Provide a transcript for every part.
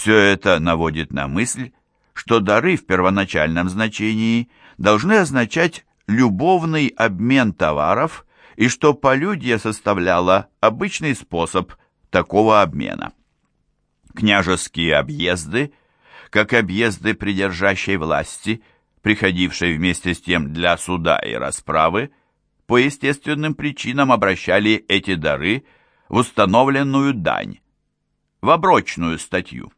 Все это наводит на мысль, что дары в первоначальном значении должны означать любовный обмен товаров и что полюдье составляло обычный способ такого обмена. Княжеские объезды, как объезды придержащей власти, приходившей вместе с тем для суда и расправы, по естественным причинам обращали эти дары в установленную дань, в оброчную статью.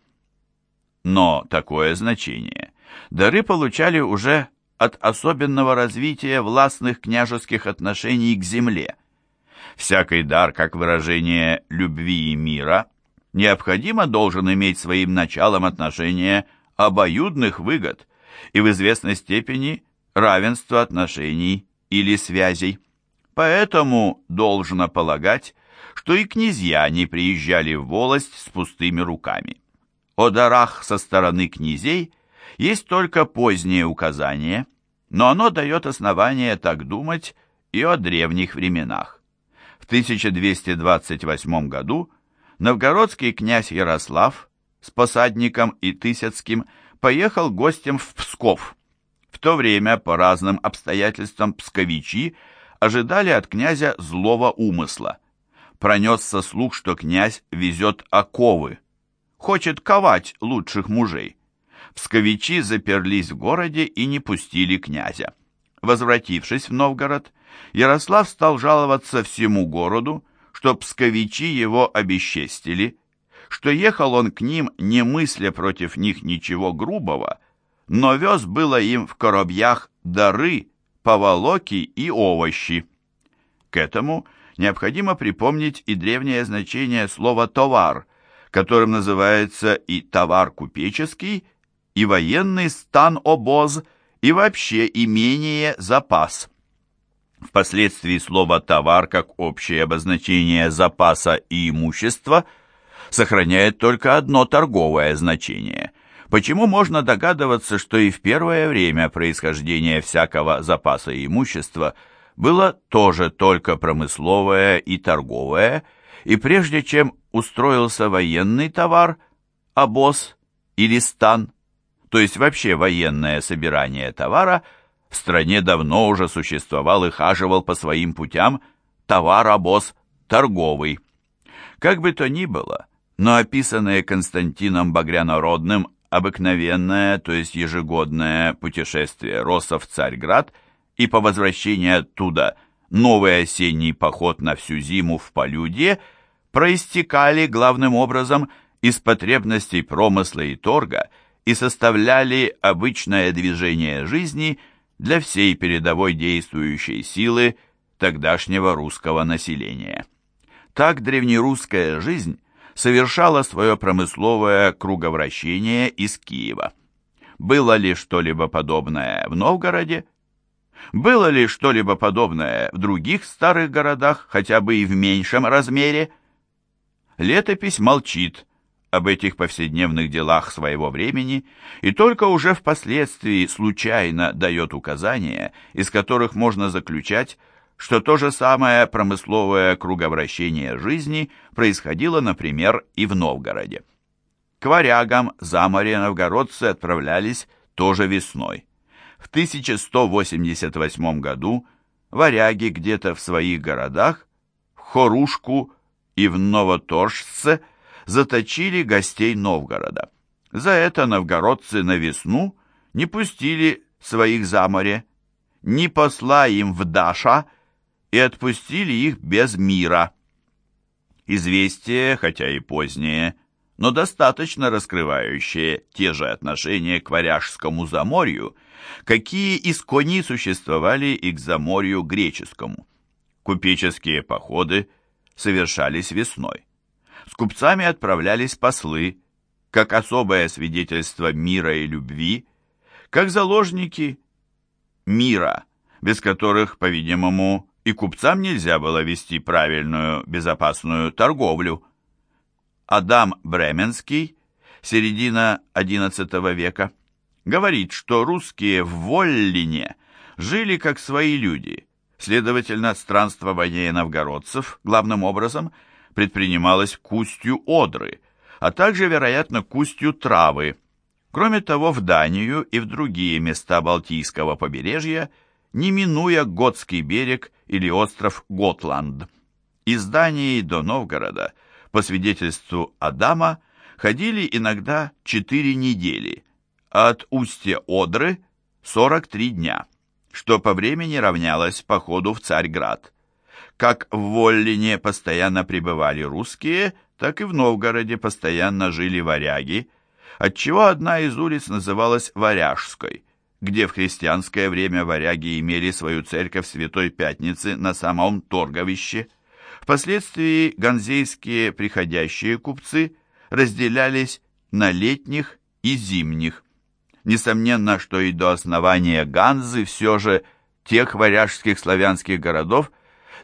Но такое значение дары получали уже от особенного развития властных княжеских отношений к земле. Всякий дар, как выражение любви и мира, необходимо должен иметь своим началом отношение обоюдных выгод и в известной степени равенство отношений или связей. Поэтому должно полагать, что и князья не приезжали в волость с пустыми руками. О дарах со стороны князей есть только позднее указание, но оно дает основание так думать и о древних временах. В 1228 году новгородский князь Ярослав с посадником и Тысяцким поехал гостем в Псков. В то время по разным обстоятельствам псковичи ожидали от князя злого умысла. Пронесся слух, что князь везет оковы, хочет ковать лучших мужей. Псковичи заперлись в городе и не пустили князя. Возвратившись в Новгород, Ярослав стал жаловаться всему городу, что псковичи его обесчестили, что ехал он к ним, не мысля против них ничего грубого, но вез было им в коробьях дары, поволоки и овощи. К этому необходимо припомнить и древнее значение слова «товар», которым называется и товар купеческий, и военный стан-обоз, и вообще имение запас. Впоследствии слово «товар» как общее обозначение запаса и имущества сохраняет только одно торговое значение, почему можно догадываться, что и в первое время происхождения всякого запаса и имущества было тоже только промысловое и торговое, и прежде чем устроился военный товар, обоз или стан, то есть вообще военное собирание товара, в стране давно уже существовал и хаживал по своим путям товар-обоз торговый. Как бы то ни было, но описанное Константином Багрянородным обыкновенное, то есть ежегодное путешествие Росса в Царьград и по возвращении оттуда новый осенний поход на всю зиму в Полюдье – проистекали главным образом из потребностей промысла и торга и составляли обычное движение жизни для всей передовой действующей силы тогдашнего русского населения. Так древнерусская жизнь совершала свое промысловое круговращение из Киева. Было ли что-либо подобное в Новгороде? Было ли что-либо подобное в других старых городах, хотя бы и в меньшем размере? Летопись молчит об этих повседневных делах своего времени и только уже впоследствии случайно дает указания, из которых можно заключать, что то же самое промысловое круговращение жизни происходило, например, и в Новгороде. К варягам за море новгородцы отправлялись тоже весной. В 1188 году варяги где-то в своих городах, в Хорушку, и в Новоторжце заточили гостей Новгорода. За это новгородцы на весну не пустили своих за море, не посла им в Даша и отпустили их без мира. Известие, хотя и позднее, но достаточно раскрывающее те же отношения к Варяжскому заморью, какие искони существовали и к заморью греческому. Купеческие походы – совершались весной. С купцами отправлялись послы, как особое свидетельство мира и любви, как заложники мира, без которых, по-видимому, и купцам нельзя было вести правильную, безопасную торговлю. Адам Бременский, середина XI века, говорит, что русские в Воллине жили как свои люди – Следовательно, странствование новгородцев, главным образом, предпринималось к устью Одры, а также, вероятно, к устью Травы. Кроме того, в Данию и в другие места Балтийского побережья, не минуя Готский берег или остров Готланд. Из Дании до Новгорода, по свидетельству Адама, ходили иногда 4 недели, от устья Одры – 43 дня, что по времени равнялось походу в Царьград. Как в Воллине постоянно пребывали русские, так и в Новгороде постоянно жили варяги, отчего одна из улиц называлась Варяжской, где в христианское время варяги имели свою церковь Святой Пятницы на самом торговище. Впоследствии ганзейские приходящие купцы разделялись на летних и зимних. Несомненно, что и до основания Ганзы все же тех варяжских славянских городов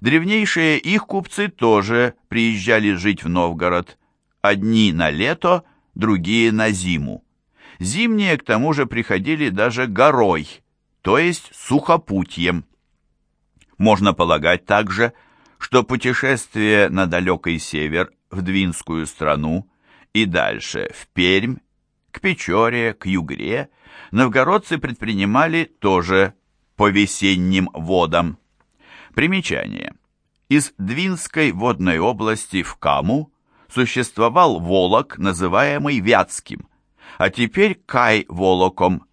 древнейшие их купцы тоже приезжали жить в Новгород. Одни на лето, другие на зиму. Зимние к тому же приходили даже горой, то есть сухопутьем. Можно полагать также, что путешествие на далекий север в Двинскую страну и дальше в Пермь, к Печоре, к Югре, новгородцы предпринимали тоже по весенним водам. Примечание. Из Двинской водной области в Каму существовал Волок, называемый Вятским, а теперь Кай-Волоком,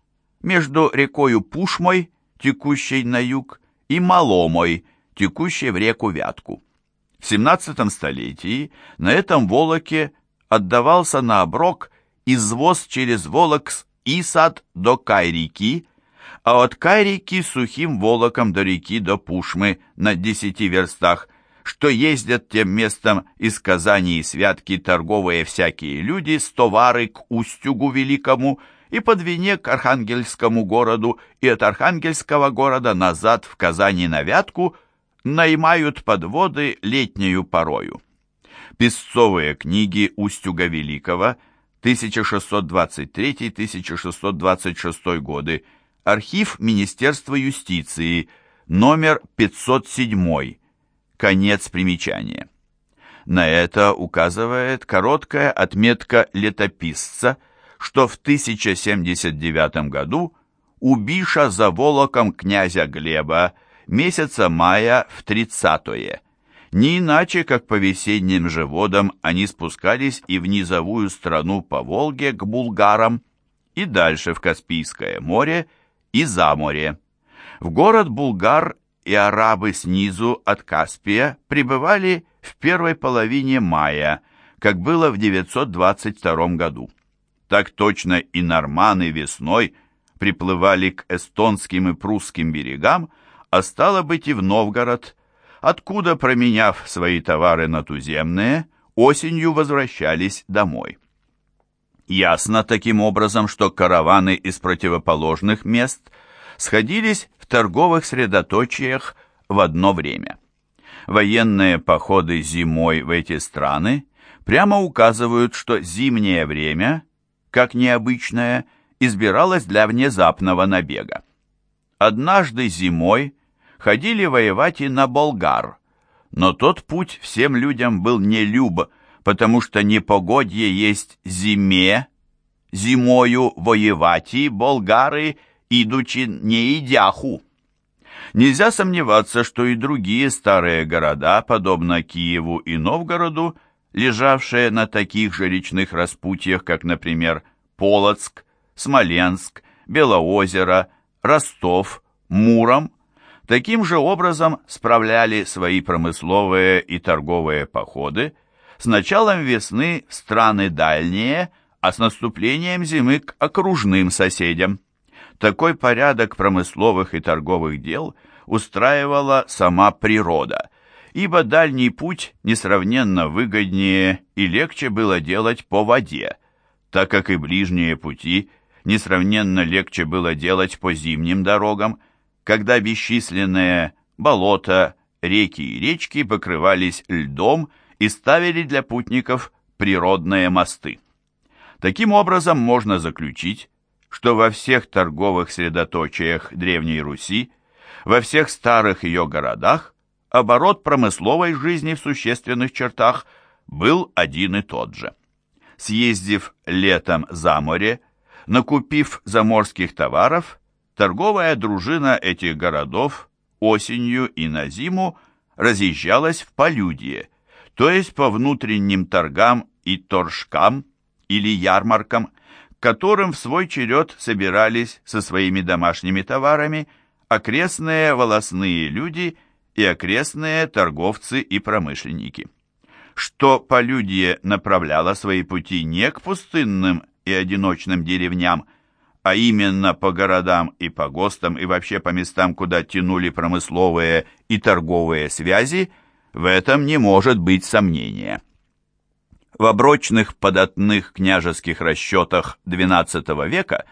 между рекою Пушмой, текущей на юг, и Маломой, текущей в реку Вятку. В 17 столетии на этом Волоке отдавался на оброк извоз через Волок с Исад до Кайрики, а от Кайрики сухим Волоком до реки до Пушмы на десяти верстах, что ездят тем местом из Казани и Святки торговые всякие люди с товары к Устюгу Великому и по Двине к Архангельскому городу и от Архангельского города назад в Казани на Вятку наймают подводы летнюю порою. Песцовые книги Устюга Великого, 1623-1626 годы, архив Министерства юстиции, номер 507, конец примечания. На это указывает короткая отметка летописца, что в 1079 году убиша за волоком князя Глеба месяца мая в 30-е. Не иначе, как по весенним же водам они спускались и в низовую страну по Волге к булгарам, и дальше в Каспийское море и за море. В город Булгар и арабы снизу от Каспия прибывали в первой половине мая, как было в 922 году. Так точно и норманы весной приплывали к эстонским и прусским берегам, а стало быть и в Новгород, откуда, променяв свои товары на туземные, осенью возвращались домой. Ясно таким образом, что караваны из противоположных мест сходились в торговых средоточиях в одно время. Военные походы зимой в эти страны прямо указывают, что зимнее время, как необычное, избиралось для внезапного набега. Однажды зимой ходили воевать и на болгар, но тот путь всем людям был не люб, потому что непогодье есть зиме, зимою воевать и болгары, идучи не идяху. Нельзя сомневаться, что и другие старые города, подобно Киеву и Новгороду, лежавшие на таких же речных распутьях, как, например, Полоцк, Смоленск, Белоозеро, Ростов, Муром, таким же образом справляли свои промысловые и торговые походы с началом весны в страны дальние, а с наступлением зимы к окружным соседям. Такой порядок промысловых и торговых дел устраивала сама природа, ибо дальний путь несравненно выгоднее и легче было делать по воде, так как и ближние пути несравненно легче было делать по зимним дорогам, когда бесчисленные болота, реки и речки покрывались льдом и ставили для путников природные мосты. Таким образом, можно заключить, что во всех торговых средоточиях Древней Руси, во всех старых ее городах, оборот промысловой жизни в существенных чертах был один и тот же. съездив летом за море, накупив заморских товаров, торговая дружина этих городов осенью и на зиму разъезжалась в полюдье, то есть по внутренним торгам и торжкам или ярмаркам, которым в свой черед собирались со своими домашними товарами окрестные волосные люди и окрестные торговцы и промышленники. Что полюдье направляло свои пути не к пустынным и одиночным деревням, а именно по городам и по гостам и вообще по местам, куда тянули промысловые и торговые связи, в этом не может быть сомнения. В оброчных податных княжеских расчетах XII века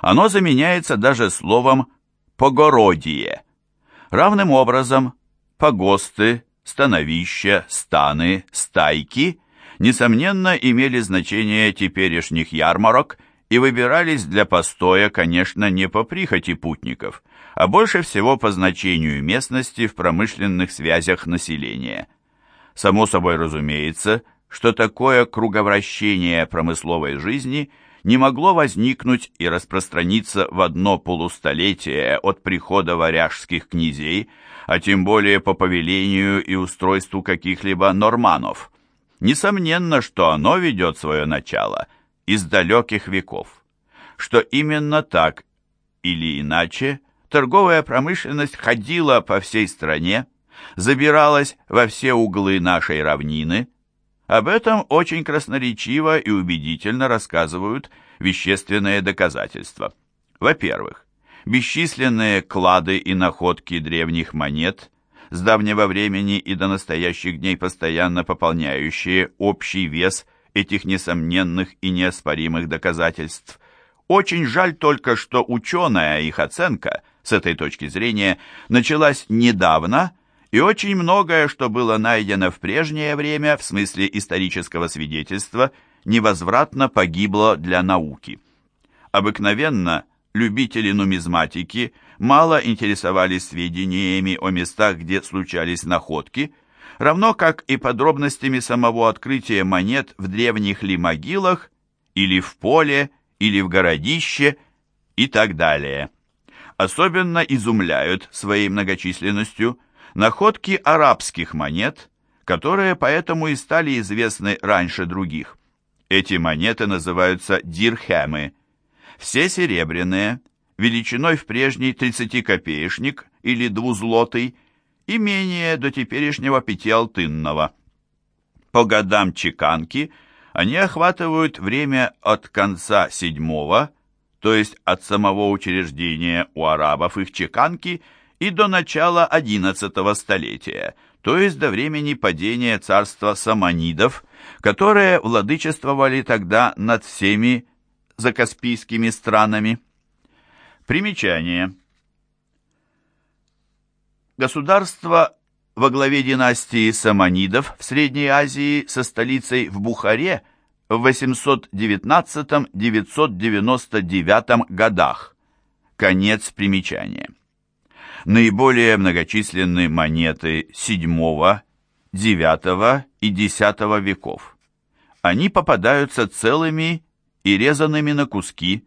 оно заменяется даже словом «погородие». Равным образом погосты, становища, станы, стайки несомненно имели значение теперешних ярмарок и выбирались для постоя, конечно, не по прихоти путников, а больше всего по значению местности в промышленных связях населения. Само собой разумеется, что такое круговращение промысловой жизни не могло возникнуть и распространиться в одно полустолетие от прихода варяжских князей, а тем более по повелению и устройству каких-либо норманов. Несомненно, что оно ведет свое начало из далеких веков, что именно так или иначе торговая промышленность ходила по всей стране, забиралась во все углы нашей равнины, об этом очень красноречиво и убедительно рассказывают вещественные доказательства. Во-первых, бесчисленные клады и находки древних монет, с давнего времени и до настоящих дней постоянно пополняющие общий вес этих несомненных и неоспоримых доказательств. Очень жаль только, что ученая их оценка, с этой точки зрения, началась недавно – и очень многое, что было найдено в прежнее время в смысле исторического свидетельства, невозвратно погибло для науки. Обыкновенно любители нумизматики мало интересовались сведениями о местах, где случались находки, равно как и подробностями самого открытия монет в древних ли могилах, или в поле, или в городище и так далее. Особенно изумляют своей многочисленностью – находки арабских монет, которые поэтому и стали известны раньше других. Эти монеты называются дирхемы. Все серебряные, величиной в прежний 30-копеечник или двузлотый и менее до теперешнего пятиалтынного. По годам чеканки они охватывают время от конца седьмого, то есть от самого учреждения у арабов их чеканки – и до начала XI столетия, то есть до времени падения царства саманидов, которые владычествовали тогда над всеми закаспийскими странами. Примечание. Государство во главе династии саманидов в Средней Азии со столицей в Бухаре в 819-999 годах. Конец примечания наиболее многочисленные монеты VII, IX и X веков. Они попадаются целыми и резанными на куски,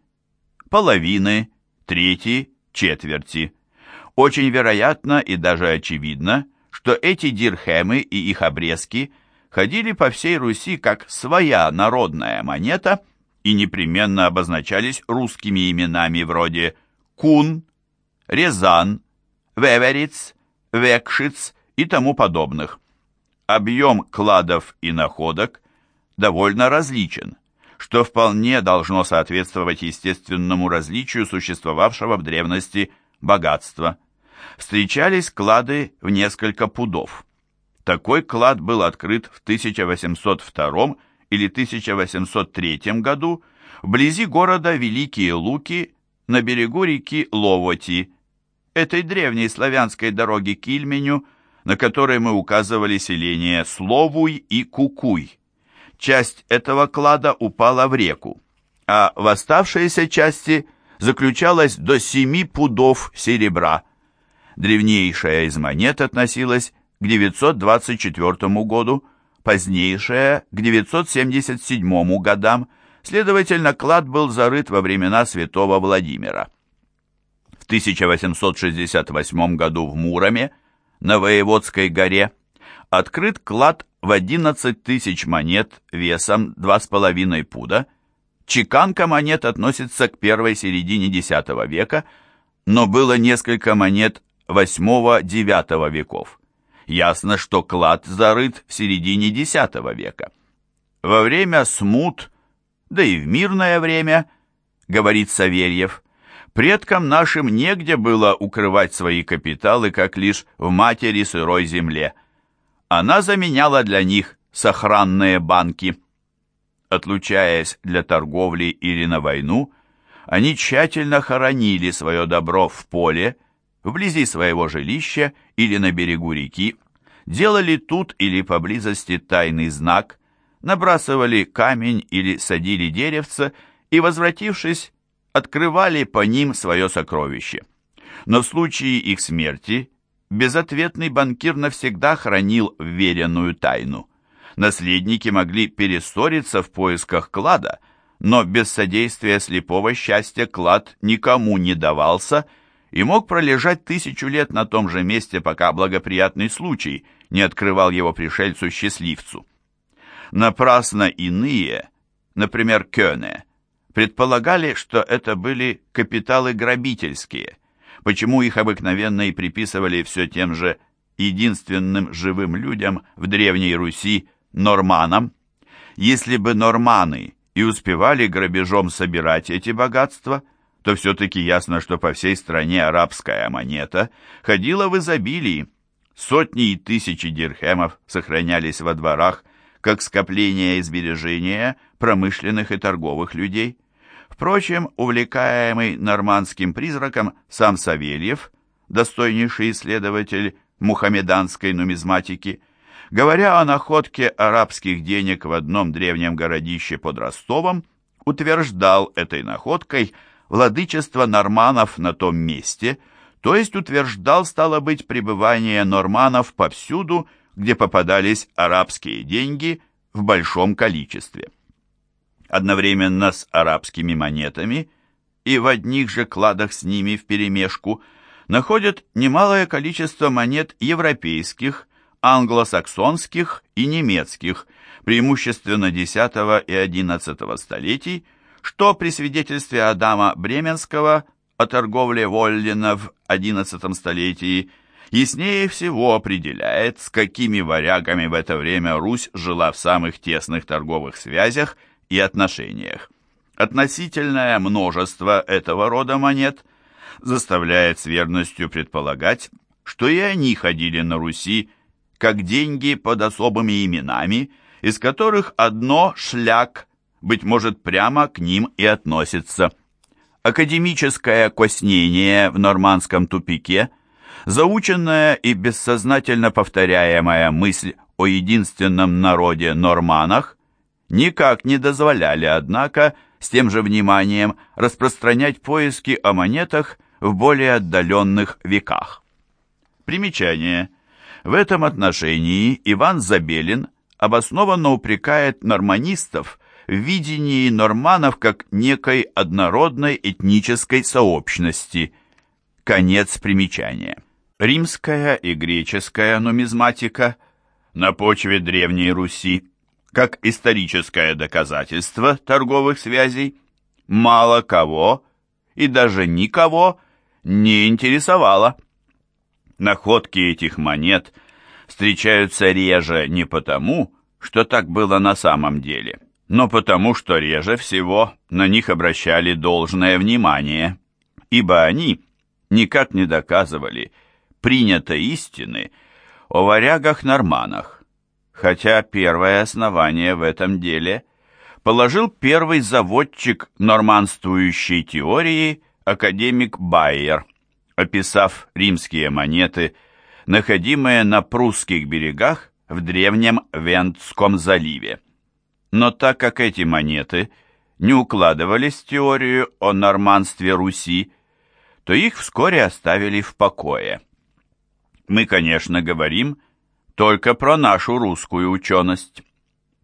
половины, трети, четверти. Очень вероятно и даже очевидно, что эти дирхемы и их обрезки ходили по всей Руси как своя народная монета и непременно обозначались русскими именами вроде Кун, Рязан, Вевериц, Векшиц и тому подобных. Объем кладов и находок довольно различен, что вполне должно соответствовать естественному различию существовавшего в древности богатства. Встречались клады в несколько пудов. Такой клад был открыт в 1802 или 1803 году вблизи города Великие Луки на берегу реки Ловоти, этой древней славянской дороги к Ильменю, на которой мы указывали селение Словуй и Кукуй. Часть этого клада упала в реку, а в оставшейся части заключалось до семи пудов серебра. Древнейшая из монет относилась к 924 году, позднейшее к 977 годам, следовательно, клад был зарыт во времена святого Владимира. В 1868 году в Муроме, на Воеводской горе, открыт клад в 11 тысяч монет весом 2,5 пуда. Чеканка монет относится к первой середине X века, но было несколько монет VIII-IX веков. Ясно, что клад зарыт в середине X века. Во время смут, да и в мирное время, говорит Савельев, предкам нашим негде было укрывать свои капиталы, как лишь в матери сырой земле. Она заменяла для них сохранные банки. Отлучаясь для торговли или на войну, они тщательно хоронили свое добро в поле, вблизи своего жилища или на берегу реки, делали тут или поблизости тайный знак, набрасывали камень или садили деревце и, возвратившись, открывали по ним свое сокровище. Но в случае их смерти безответный банкир навсегда хранил веренную тайну. Наследники могли перессориться в поисках клада, но без содействия слепого счастья клад никому не давался и мог пролежать тысячу лет на том же месте, пока благоприятный случай не открывал его пришельцу-счастливцу. Напрасно иные, например, Кёне, предполагали, что это были капиталы грабительские, почему их обыкновенно и приписывали все тем же единственным живым людям в Древней Руси норманам. Если бы норманы и успевали грабежом собирать эти богатства, то все-таки ясно, что по всей стране арабская монета ходила в изобилии. Сотни и тысячи дирхемов сохранялись во дворах, как скопление и промышленных и торговых людей. Впрочем, увлекаемый нормандским призраком сам Савельев, достойнейший исследователь мухаммеданской нумизматики, говоря о находке арабских денег в одном древнем городище под Ростовом, утверждал этой находкой владычество норманов на том месте, то есть утверждал, стало быть, пребывание норманов повсюду, где попадались арабские деньги в большом количестве. Одновременно с арабскими монетами и в одних же кладах с ними вперемешку находят немалое количество монет европейских, англосаксонских и немецких, преимущественно X и XI столетий, что при свидетельстве Адама Бременского о торговле Воллина в XI столетии яснее всего определяет, с какими варягами в это время Русь жила в самых тесных торговых связях – и отношениях. Относительное множество этого рода монет заставляет с верностью предполагать, что и они ходили на Руси как деньги под особыми именами, из которых одно «шляк», быть может, прямо к ним и относится. Академическое коснение в нормандском тупике, заученная и бессознательно повторяемая мысль о единственном народе норманах никак не дозволяли, однако, с тем же вниманием распространять поиски о монетах в более отдаленных веках. Примечание. В этом отношении Иван Забелин обоснованно упрекает норманистов в видении норманов как некой однородной этнической сообщности. Конец примечания. Римская и греческая нумизматика на почве Древней Руси как историческое доказательство торговых связей, мало кого и даже никого не интересовало. Находки этих монет встречаются реже не потому, что так было на самом деле, но потому, что реже всего на них обращали должное внимание, ибо они никак не доказывали принятой истины о варягах-норманах, хотя первое основание в этом деле положил первый заводчик норманствующей теории академик Байер, описав римские монеты, находимые на прусских берегах в древнем Вентском заливе. Но так как эти монеты не укладывались в теорию о норманстве Руси, то их вскоре оставили в покое. Мы, конечно, говорим только про нашу русскую ученость.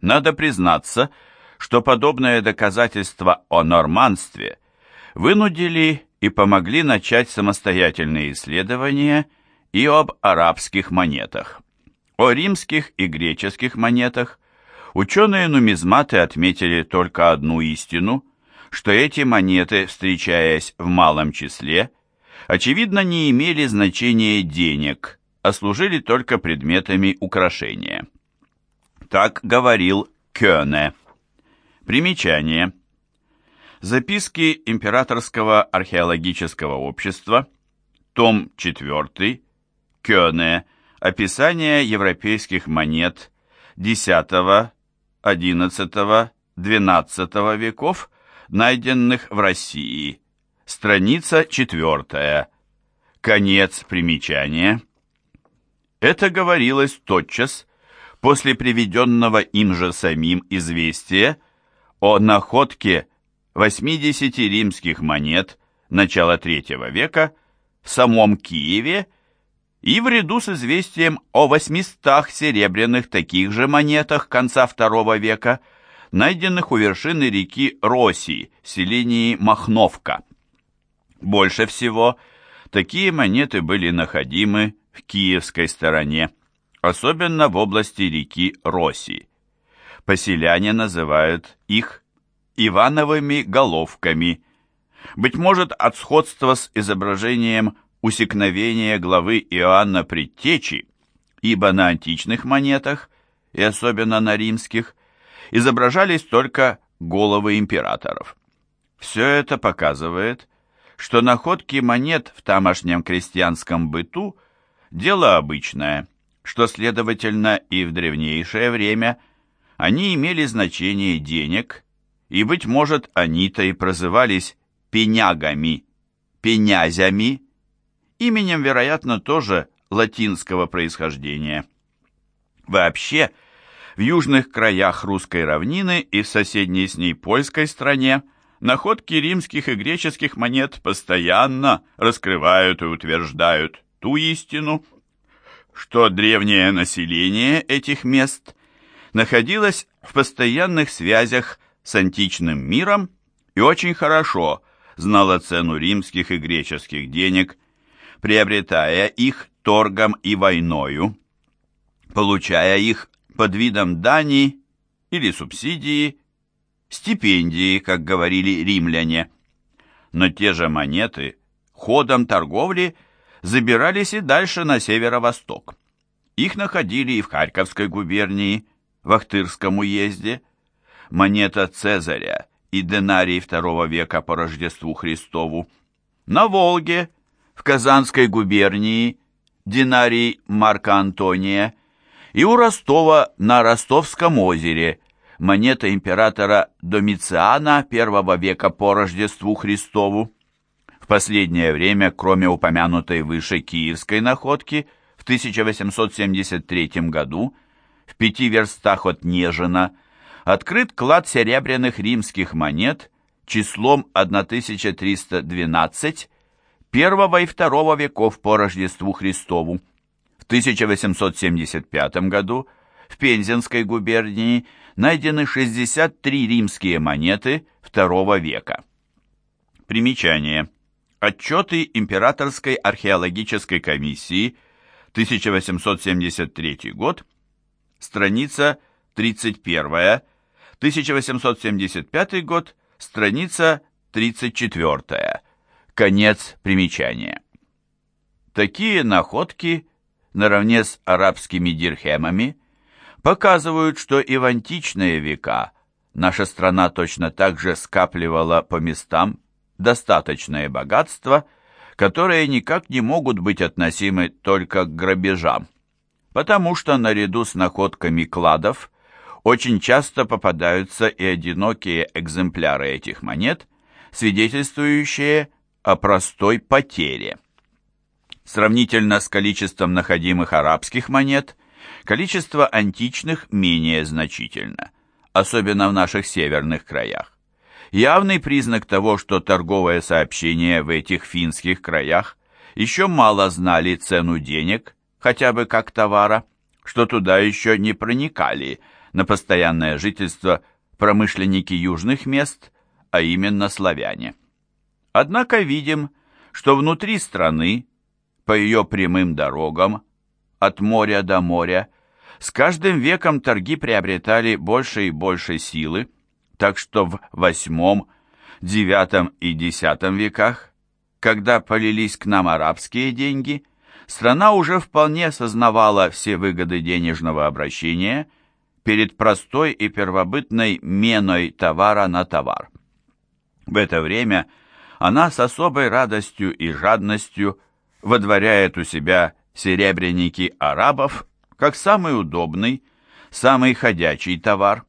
Надо признаться, что подобное доказательство о норманстве вынудили и помогли начать самостоятельные исследования и об арабских монетах. О римских и греческих монетах ученые-нумизматы отметили только одну истину, что эти монеты, встречаясь в малом числе, очевидно не имели значения денег, а служили только предметами украшения. Так говорил Кёне. Примечание. Записки Императорского археологического общества, том 4, Кёне, описание европейских монет X, XI, XII веков, найденных в России. Страница 4. Конец примечания. Это говорилось тотчас после приведенного им же самим известия о находке 80 римских монет начала III века в самом Киеве и в ряду с известием о 800 серебряных таких же монетах конца II века, найденных у вершины реки Роси, селении Махновка. Больше всего такие монеты были находимы в киевской стороне, особенно в области реки Роси. Поселяне называют их Ивановыми головками, быть может, от сходства с изображением усекновения главы Иоанна Предтечи, ибо на античных монетах, и особенно на римских, изображались только головы императоров. Все это показывает, что находки монет в тамошнем крестьянском быту – дело обычное – что, следовательно, и в древнейшее время они имели значение денег, и, быть может, они-то и прозывались пенягами, пенязями, именем, вероятно, тоже латинского происхождения. Вообще, в южных краях русской равнины и в соседней с ней польской стране находки римских и греческих монет постоянно раскрывают и утверждают ту истину, что древнее население этих мест находилось в постоянных связях с античным миром и очень хорошо знало цену римских и греческих денег, приобретая их торгом и войною, получая их под видом дани или субсидии, стипендии, как говорили римляне. Но те же монеты ходом торговли – забирались и дальше на северо-восток. Их находили и в Харьковской губернии, в Ахтырском уезде. Монета Цезаря и динарий II века по Рождеству Христову. На Волге, в Казанской губернии, динарий Марка Антония. И у Ростова на Ростовском озере монета императора Домициана I века по Рождеству Христову последнее время, кроме упомянутой выше киевской находки, в 1873 году в пяти верстах от Нежина открыт клад серебряных римских монет числом 1312 первого и второго веков по Рождеству Христову. В 1875 году в Пензенской губернии найдены 63 римские монеты II века. Примечание. Отчеты Императорской археологической комиссии, 1873 год, страница 31, 1875 год, страница 34, конец примечания. Такие находки, наравне с арабскими дирхемами, показывают, что и в античные века наша страна точно так же скапливала по местам достаточное богатство, которые никак не могут быть относимы только к грабежам, потому что наряду с находками кладов очень часто попадаются и одинокие экземпляры этих монет, свидетельствующие о простой потере. Сравнительно с количеством находимых арабских монет, количество античных менее значительно, особенно в наших северных краях явный признак того, что торговое сообщение в этих финских краях еще мало знали цену денег, хотя бы как товара, что туда еще не проникали на постоянное жительство промышленники южных мест, а именно славяне. Однако видим, что внутри страны, по ее прямым дорогам, от моря до моря, с каждым веком торги приобретали больше и больше силы, так что в VIII, IX и X веках, когда полились к нам арабские деньги, страна уже вполне осознавала все выгоды денежного обращения перед простой и первобытной меной товара на товар. В это время она с особой радостью и жадностью водворяет у себя серебряники арабов как самый удобный, самый ходячий товар,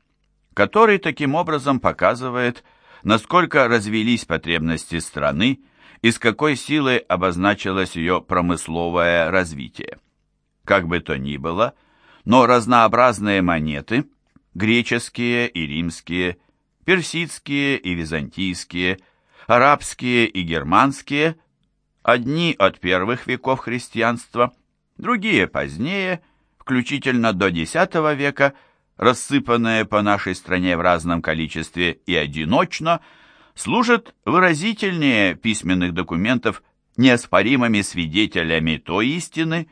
который таким образом показывает, насколько развелись потребности страны и с какой силой обозначилось ее промысловое развитие. Как бы то ни было, но разнообразные монеты, греческие и римские, персидские и византийские, арабские и германские, одни от первых веков христианства, другие позднее, включительно до X века, рассыпанные по нашей стране в разном количестве и одиночно, служат выразительнее письменных документов неоспоримыми свидетелями той истины,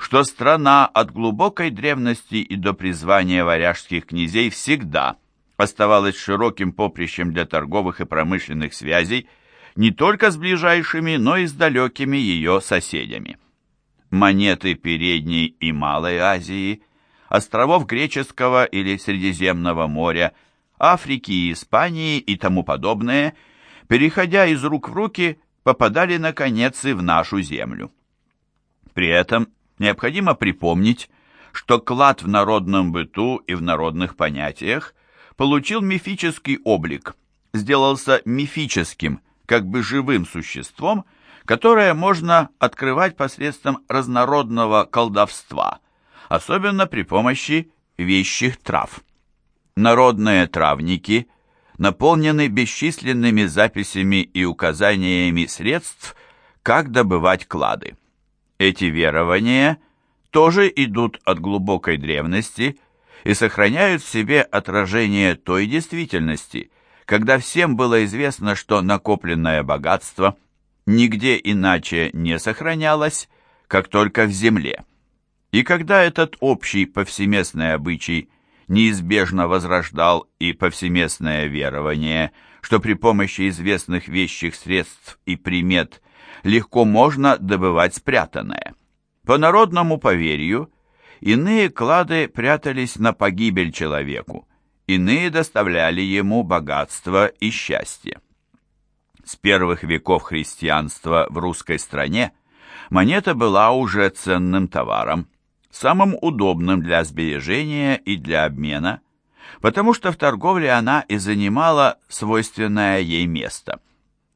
что страна от глубокой древности и до призвания варяжских князей всегда оставалась широким поприщем для торговых и промышленных связей не только с ближайшими, но и с далекими ее соседями монеты Передней и Малой Азии, островов Греческого или Средиземного моря, Африки и Испании и тому подобное, переходя из рук в руки, попадали, наконец, и в нашу землю. При этом необходимо припомнить, что клад в народном быту и в народных понятиях получил мифический облик, сделался мифическим, как бы живым существом – которое можно открывать посредством разнородного колдовства, особенно при помощи вещих трав. Народные травники наполнены бесчисленными записями и указаниями средств, как добывать клады. Эти верования тоже идут от глубокой древности и сохраняют в себе отражение той действительности, когда всем было известно, что накопленное богатство – нигде иначе не сохранялось, как только в земле. И когда этот общий повсеместный обычай неизбежно возрождал и повсеместное верование, что при помощи известных вещих средств и примет легко можно добывать спрятанное. По народному поверью, иные клады прятались на погибель человеку, иные доставляли ему богатство и счастье. С первых веков христианства в русской стране монета была уже ценным товаром, самым удобным для сбережения и для обмена, потому что в торговле она и занимала свойственное ей место.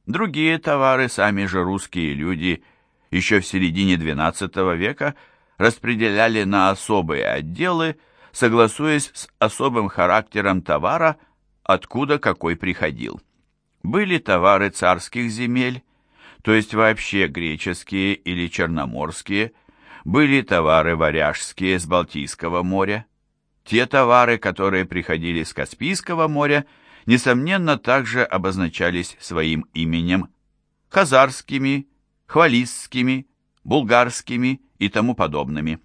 Другие товары сами же русские люди еще в середине XII века распределяли на особые отделы, согласуясь с особым характером товара, откуда какой приходил. Были товары царских земель, то есть вообще греческие или черноморские, были товары варяжские с Балтийского моря. Те товары, которые приходили с Каспийского моря, несомненно, также обозначались своим именем хазарскими, хвалистскими, булгарскими и тому подобными.